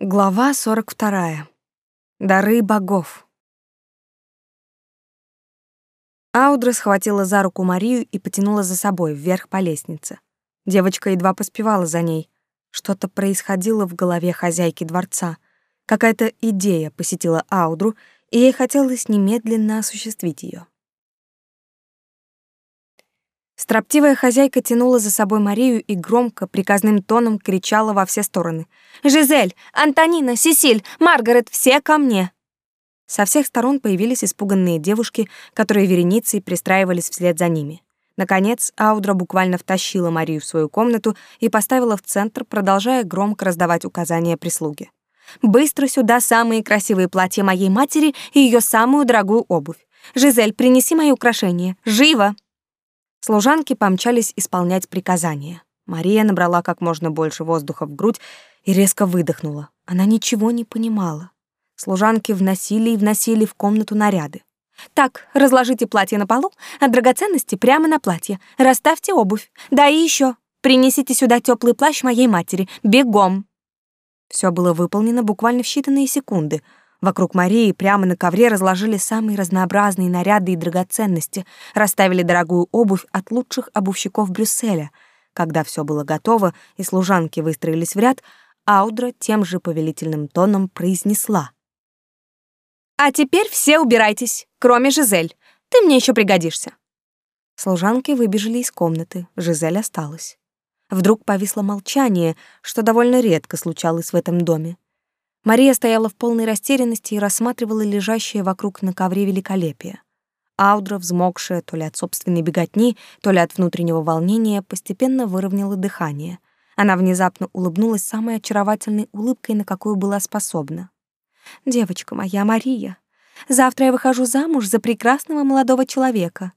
Глава 42. Дары богов. Аудра схватила за руку Марию и потянула за собой вверх по лестнице. Девочка едва поспевала за ней. Что-то происходило в голове хозяйки дворца. Какая-то идея посетила Аудру, и ей хотелось немедленно осуществить ее. Строптивая хозяйка тянула за собой Марию и громко, приказным тоном кричала во все стороны. «Жизель! Антонина! Сесиль! Маргарет! Все ко мне!» Со всех сторон появились испуганные девушки, которые вереницей пристраивались вслед за ними. Наконец, Аудра буквально втащила Марию в свою комнату и поставила в центр, продолжая громко раздавать указания прислуге. «Быстро сюда самые красивые платья моей матери и ее самую дорогую обувь. Жизель, принеси мои украшения. Живо!» Служанки помчались исполнять приказания. Мария набрала как можно больше воздуха в грудь и резко выдохнула. Она ничего не понимала. Служанки вносили и вносили в комнату наряды. «Так, разложите платье на полу, а драгоценности прямо на платье. Расставьте обувь. Да и еще, принесите сюда теплый плащ моей матери. Бегом!» Все было выполнено буквально в считанные секунды — Вокруг Марии прямо на ковре разложили самые разнообразные наряды и драгоценности, расставили дорогую обувь от лучших обувщиков Брюсселя. Когда все было готово и служанки выстроились в ряд, Аудра тем же повелительным тоном произнесла. «А теперь все убирайтесь, кроме Жизель. Ты мне еще пригодишься». Служанки выбежали из комнаты, Жизель осталась. Вдруг повисло молчание, что довольно редко случалось в этом доме. Мария стояла в полной растерянности и рассматривала лежащее вокруг на ковре великолепие. Аудра, взмокшая то ли от собственной беготни, то ли от внутреннего волнения, постепенно выровняла дыхание. Она внезапно улыбнулась самой очаровательной улыбкой, на какую была способна. «Девочка моя, Мария, завтра я выхожу замуж за прекрасного молодого человека».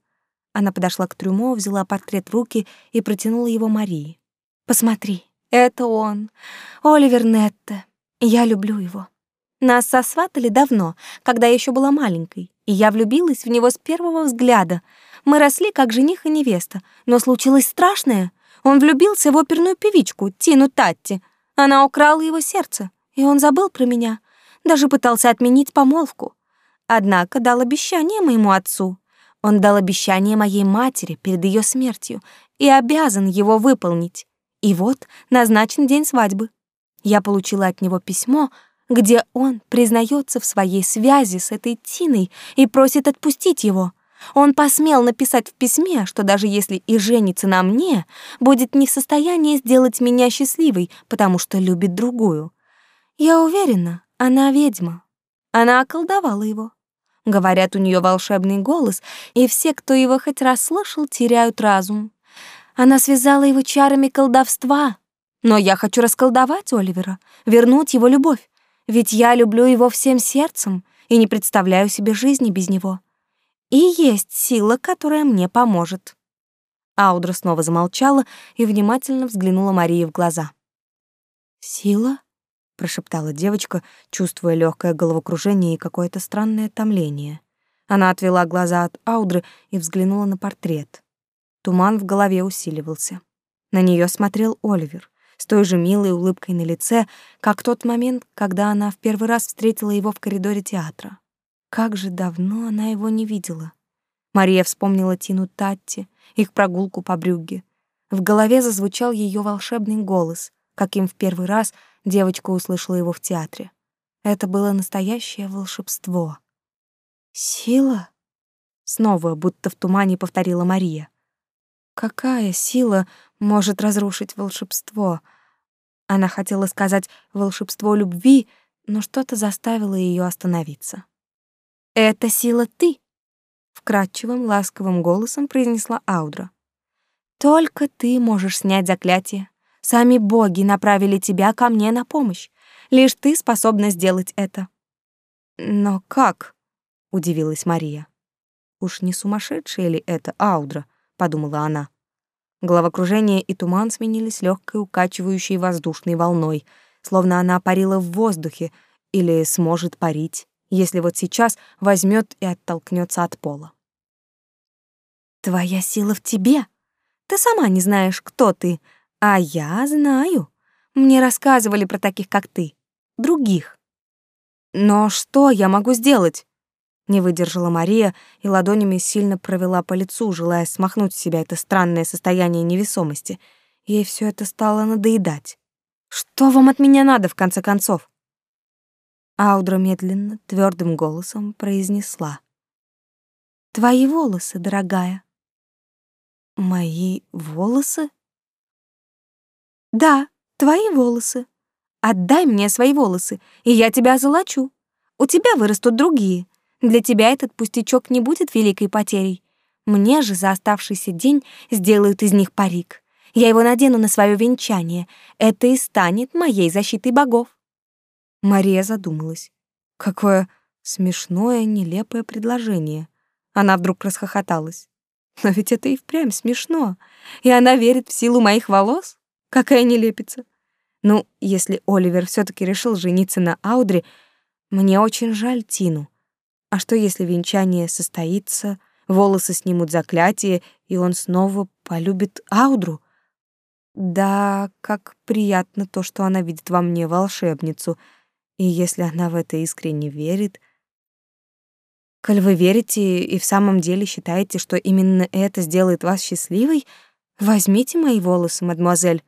Она подошла к трюмо, взяла портрет в руки и протянула его Марии. «Посмотри, это он, Оливер Нетте, я люблю его. Нас сосватали давно, когда я еще была маленькой, и я влюбилась в него с первого взгляда. Мы росли как жених и невеста, но случилось страшное. Он влюбился в оперную певичку Тину Татти. Она украла его сердце, и он забыл про меня. Даже пытался отменить помолвку. Однако дал обещание моему отцу. Он дал обещание моей матери перед ее смертью и обязан его выполнить. И вот назначен день свадьбы. Я получила от него письмо, где он признается в своей связи с этой Тиной и просит отпустить его. Он посмел написать в письме, что даже если и женится на мне, будет не в состоянии сделать меня счастливой, потому что любит другую. Я уверена, она ведьма. Она околдовала его. Говорят, у нее волшебный голос, и все, кто его хоть раз слышал, теряют разум. Она связала его чарами колдовства, но я хочу расколдовать Оливера, вернуть его любовь, ведь я люблю его всем сердцем и не представляю себе жизни без него. И есть сила, которая мне поможет. Аудра снова замолчала и внимательно взглянула Марии в глаза. «Сила?» — прошептала девочка, чувствуя легкое головокружение и какое-то странное томление. Она отвела глаза от Аудры и взглянула на портрет. Туман в голове усиливался. На нее смотрел Оливер с той же милой улыбкой на лице, как тот момент, когда она в первый раз встретила его в коридоре театра. Как же давно она его не видела. Мария вспомнила Тину Татти, их прогулку по брюгге. В голове зазвучал ее волшебный голос, каким в первый раз девочка услышала его в театре. Это было настоящее волшебство. «Сила?» — снова, будто в тумане повторила Мария. «Какая сила может разрушить волшебство. Она хотела сказать «волшебство любви», но что-то заставило ее остановиться. «Это сила ты», — вкрадчивым, ласковым голосом произнесла Аудра. «Только ты можешь снять заклятие. Сами боги направили тебя ко мне на помощь. Лишь ты способна сделать это». «Но как?» — удивилась Мария. «Уж не сумасшедшая ли это Аудра?» — подумала она. Головокружение и туман сменились легкой укачивающей воздушной волной, словно она парила в воздухе или сможет парить, если вот сейчас возьмет и оттолкнется от пола. «Твоя сила в тебе. Ты сама не знаешь, кто ты, а я знаю. Мне рассказывали про таких, как ты. других. Но что я могу сделать? Не выдержала Мария и ладонями сильно провела по лицу, желая смахнуть с себя это странное состояние невесомости. Ей все это стало надоедать. Что вам от меня надо, в конце концов? Аудра медленно, твердым голосом произнесла. «Твои волосы, дорогая». «Мои волосы?» «Да, твои волосы. Отдай мне свои волосы, и я тебя золочу. У тебя вырастут другие. Для тебя этот пустячок не будет великой потерей. Мне же за оставшийся день сделают из них парик. Я его надену на свое венчание. Это и станет моей защитой богов. Мария задумалась. Какое смешное, нелепое предложение. Она вдруг расхохоталась. Но ведь это и впрямь смешно. И она верит в силу моих волос? Какая нелепица. Ну, если Оливер все таки решил жениться на Аудре, мне очень жаль Тину. А что, если венчание состоится, волосы снимут заклятие, и он снова полюбит Аудру? Да, как приятно то, что она видит во мне волшебницу. И если она в это искренне верит... Коль вы верите и в самом деле считаете, что именно это сделает вас счастливой, возьмите мои волосы, мадемуазель,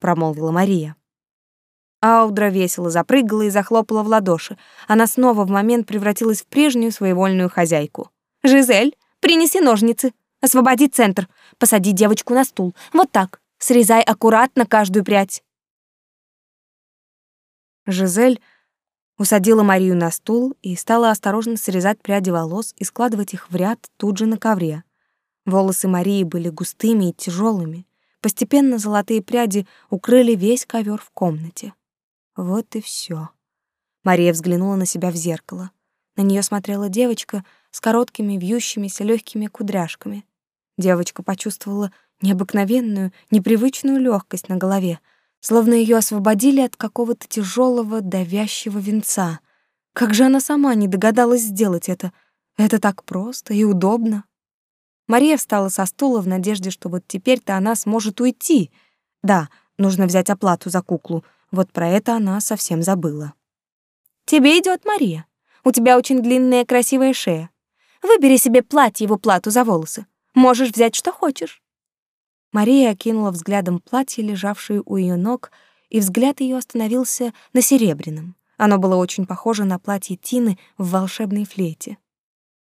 промолвила Мария. Аудра весело запрыгала и захлопала в ладоши. Она снова в момент превратилась в прежнюю своевольную хозяйку. «Жизель, принеси ножницы. Освободи центр. Посади девочку на стул. Вот так. Срезай аккуратно каждую прядь». Жизель усадила Марию на стул и стала осторожно срезать пряди волос и складывать их в ряд тут же на ковре. Волосы Марии были густыми и тяжелыми. Постепенно золотые пряди укрыли весь ковер в комнате. Вот и все. Мария взглянула на себя в зеркало. На нее смотрела девочка с короткими вьющимися легкими кудряшками. Девочка почувствовала необыкновенную, непривычную легкость на голове, словно ее освободили от какого-то тяжелого давящего венца. Как же она сама не догадалась сделать это? Это так просто и удобно. Мария встала со стула в надежде, что вот теперь-то она сможет уйти. Да, нужно взять оплату за куклу — вот про это она совсем забыла. «Тебе идет Мария. У тебя очень длинная красивая шея. Выбери себе платье в уплату за волосы. Можешь взять, что хочешь». Мария окинула взглядом платье, лежавшее у ее ног, и взгляд ее остановился на серебряном. Оно было очень похоже на платье Тины в волшебной флейте.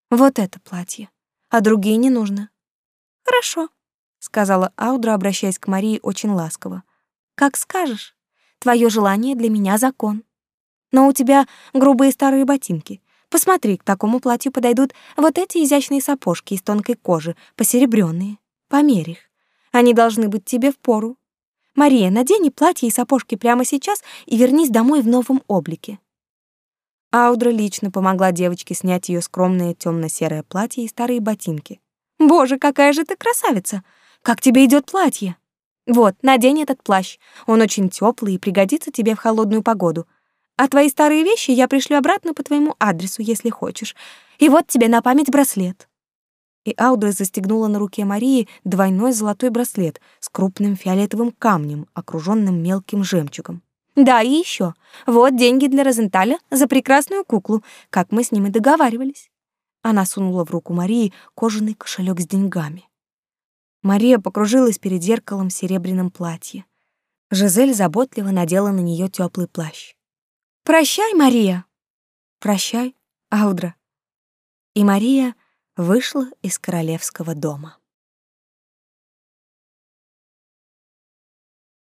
«Вот это платье. А другие не нужно». «Хорошо», — сказала Аудра, обращаясь к Марии очень ласково. «Как скажешь». Твое желание для меня закон. Но у тебя грубые старые ботинки. Посмотри, к такому платью подойдут вот эти изящные сапожки из тонкой кожи, посеребрённые. Померь их. Они должны быть тебе в пору. Мария, надень платье и сапожки прямо сейчас и вернись домой в новом облике. Аудра лично помогла девочке снять ее скромное темно серое платье и старые ботинки. «Боже, какая же ты красавица! Как тебе идет платье!» Вот, надень этот плащ. Он очень теплый и пригодится тебе в холодную погоду. А твои старые вещи я пришлю обратно по твоему адресу, если хочешь. И вот тебе на память браслет». И Аудра застегнула на руке Марии двойной золотой браслет с крупным фиолетовым камнем, окруженным мелким жемчугом. «Да, и еще. Вот деньги для Розенталя за прекрасную куклу, как мы с ним и договаривались». Она сунула в руку Марии кожаный кошелек с деньгами. Мария покружилась перед зеркалом в серебряном платье. Жизель заботливо надела на нее теплый плащ. «Прощай, Мария!» «Прощай, Аудра!» И Мария вышла из королевского дома.